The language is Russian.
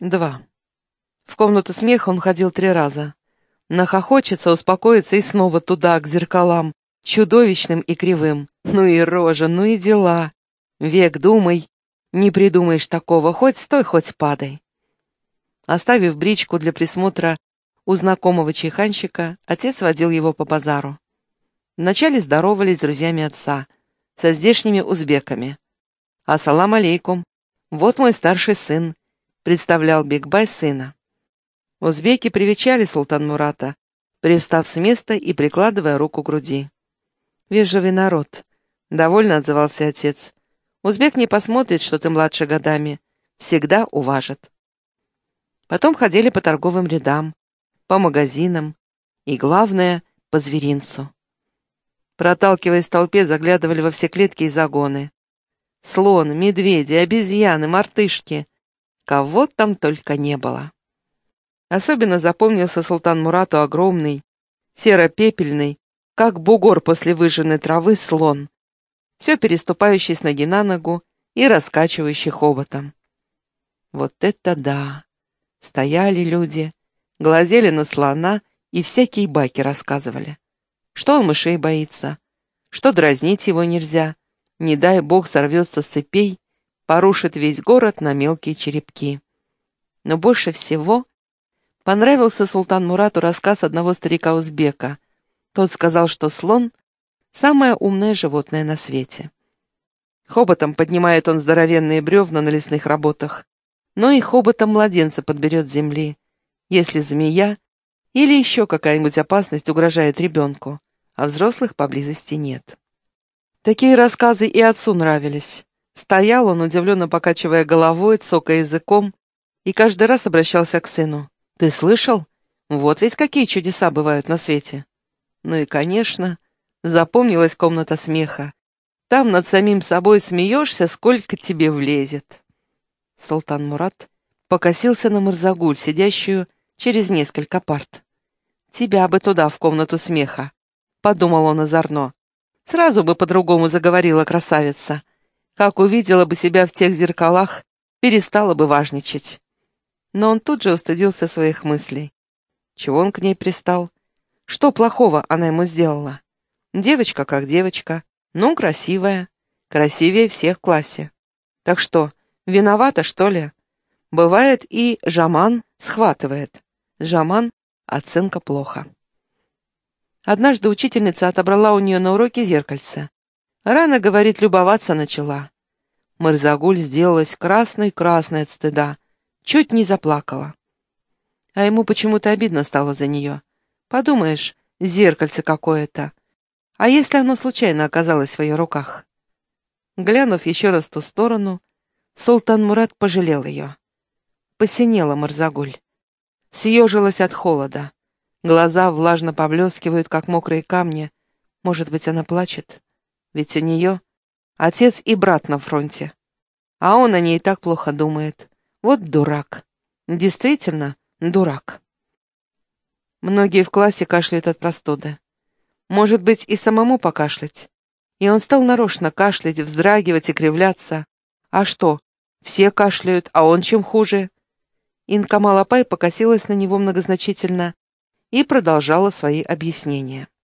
Два. В комнату смеха он ходил три раза. Нахохочется, успокоится и снова туда, к зеркалам, чудовищным и кривым. Ну и рожа, ну и дела. Век думай, не придумаешь такого, хоть стой, хоть падай. Оставив бричку для присмотра у знакомого чайханщика, отец водил его по базару. Вначале здоровались с друзьями отца, со здешними узбеками. «Ассалам алейкум! Вот мой старший сын, представлял Бигбай сына. Узбеки привечали султан Мурата, привстав с места и прикладывая руку к груди. «Вежливый народ», — довольно отзывался отец. «Узбек не посмотрит, что ты младше годами, всегда уважит». Потом ходили по торговым рядам, по магазинам и, главное, по зверинцу. Проталкиваясь в толпе, заглядывали во все клетки и загоны. Слон, медведи, обезьяны, мартышки, Кого там только не было. Особенно запомнился султан Мурату огромный, серо-пепельный, как бугор после выжженной травы слон, все переступающий с ноги на ногу и раскачивающий хоботом. Вот это да! Стояли люди, глазели на слона и всякие байки рассказывали. Что он мышей боится, что дразнить его нельзя, не дай бог сорвется с цепей порушит весь город на мелкие черепки. Но больше всего понравился султан Мурату рассказ одного старика-узбека. Тот сказал, что слон — самое умное животное на свете. Хоботом поднимает он здоровенные бревна на лесных работах, но и хоботом младенца подберет с земли, если змея или еще какая-нибудь опасность угрожает ребенку, а взрослых поблизости нет. Такие рассказы и отцу нравились. Стоял он, удивленно покачивая головой, цокая языком, и каждый раз обращался к сыну. «Ты слышал? Вот ведь какие чудеса бывают на свете!» Ну и, конечно, запомнилась комната смеха. Там над самим собой смеешься, сколько тебе влезет. Султан Мурат покосился на Мырзагуль, сидящую через несколько парт. «Тебя бы туда, в комнату смеха», — подумал он озорно. «Сразу бы по-другому заговорила красавица как увидела бы себя в тех зеркалах, перестала бы важничать. Но он тут же устыдился своих мыслей. Чего он к ней пристал? Что плохого она ему сделала? Девочка как девочка, ну, красивая, красивее всех в классе. Так что, виновата, что ли? Бывает и жаман схватывает. Жаман — оценка плохо. Однажды учительница отобрала у нее на уроке зеркальце. Рано, говорит, любоваться начала. Марзагуль сделалась красной-красной от стыда, чуть не заплакала. А ему почему-то обидно стало за нее. Подумаешь, зеркальце какое-то. А если оно случайно оказалось в ее руках? Глянув еще раз в ту сторону, Султан Мурат пожалел ее. Посинела Марзагуль. Съежилась от холода. Глаза влажно поблескивают, как мокрые камни. Может быть, она плачет? Ведь у нее отец и брат на фронте. А он о ней так плохо думает. Вот дурак. Действительно, дурак. Многие в классе кашляют от простуды. Может быть, и самому покашлять. И он стал нарочно кашлять, вздрагивать и кривляться. А что, все кашляют, а он чем хуже? Инка Малапай покосилась на него многозначительно и продолжала свои объяснения.